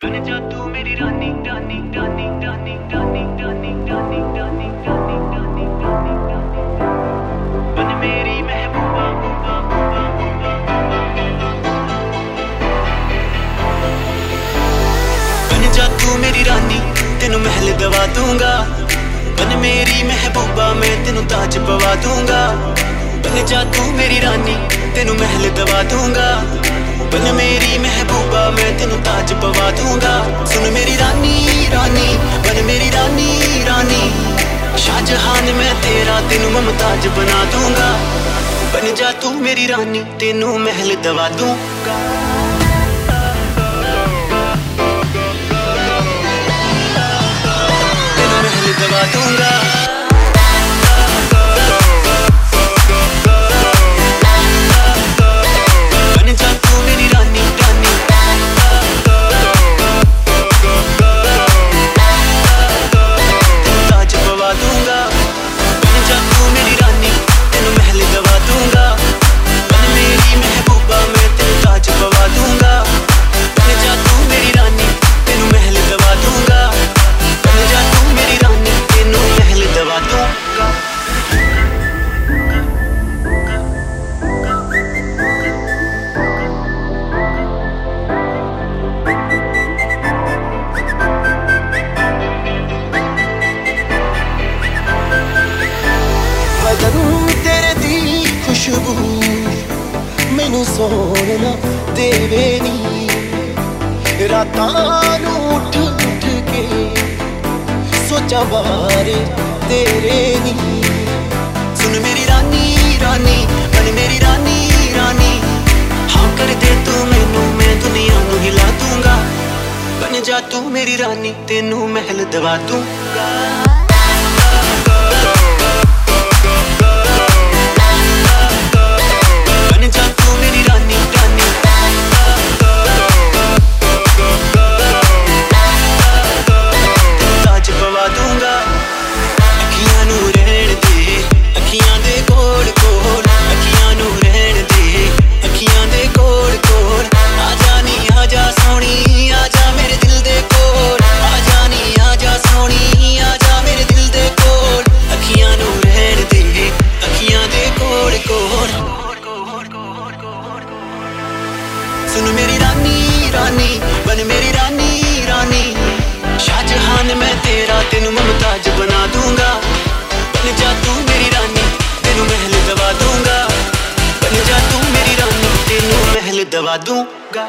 ਬਣ ਜਾ ਤੂੰ ਮੇਰੀ ਰਾਨੀ ਰਾਨੀ ਰਾਨੀ ਰਾਨੀ ਰਾਨੀ ਰਾਨੀ ਰਾਨੀ ਰਾਨੀ ਰਾਨੀ ਰਾਨੀ ਰਾਨੀ ਬਣ ਮੇਰੀ ਮਹਿਬੂਬਾ ਬੂਬਾ ਬੂਬਾ ਬਣ ਜਾ ਤੂੰ ਮੇਰੀ ਰਾਨੀ ਤੈਨੂੰ ਮਹਿਲ ਦਵਾ ਦੂੰਗਾ ਬਣ ਮੇਰੀ ਮਹਿਬੂਬਾ ਮੈਂ ਤੈਨੂੰ ਤਾਜ ਪਵਾ ਦੂੰਗਾ ਬਣ ਜਾ ਤੂੰ ਮੇਰੀ ਰਾਨੀ ਤੈਨੂੰ ਮਹਿਲ ਦਵਾ ਦੂੰਗਾ ਬਨ ਮੇਰੀ ਮਹਿਬੂਬਾ, ਮੈਂ ਤੈਨੂੰ ਤਾਜ ਪਵਾ ਦੂੰਗਾ। ਸੁਣ ਮੇਰੀ ਰਾਨੀ ਰਾਨੀ ਬਨ ਮੇਰੀ ਰਾਨੀ ਰਾਨੀ। ਸ਼ਾਹਜਹਾਨ, ਮੈਂ ਤੇਰਾ ਤੈਨੂੰ ਮਮਤਾਜ ਬਣਾ ਦੂੰਗਾ। ਬਨ ਜਾ ਤੂੰ ਮੇਰੀ ਰਾਨੀ, ਤੈਨੂੰ ਮਹਿਲ ਦਵਾ ਦੂੰਗਾ। ਖੁਸ਼ਬੂ ਮੈਨੂੰ ਸੋਹਣਾ ਦੇਵੇ ਨੀ। ਰਾਤਾਂ ਨੂੰ ਉੱਠ ਉੱਠ ਕੇ ਸੋਚਾਂ ਬਾਰੇ ਤੇਰੇ ਨੀ। ਸੁਣ ਮੇਰੀ ਰਾਨੀ ਰਾਨੀ ਬਣ ਮੇਰੀ ਰਾਨੀ ਰਾਨੀ। ਹਾਂ ਕਰ ਦੇ ਤੂੰ ਮੈਨੂੰ, ਮੈਂ ਦੁਨੀਆ ਨੂੰ ਹਿਲਾ ਦੂੰਗਾ। ਬਣ ਜਾ ਤੂੰ ਮੇਰੀ ਰਾਨੀ, ਤੈਨੂੰ ਮਹਿਲ ਦਵਾ ਦੂੰਗਾ। ਸੁਣ ਮੇਰੀ ਰਾਨੀ ਰਾਨੀ, ਬਣ ਮੇਰੀ ਰਾਨੀ ਰਾਨੀ। ਸ਼ਾਹਜਹਾਨ ਮੈਂ ਤੇਰਾ, ਤੈਨੂੰ ਮਮਤਾਜ ਬਣਾ ਦੂੰਗਾ। ਬਣ ਜਾ ਤੂੰ ਮੇਰੀ ਰਾਨੀ, ਤੈਨੂੰ ਮਹਿਲ ਦਵਾ ਦੂੰਗਾ। ਬਣ ਜਾ ਤੂੰ ਮੇਰੀ ਰਾਨੀ, ਤੈਨੂੰ ਮਹਿਲ ਦਵਾ ਦੂੰਗਾ।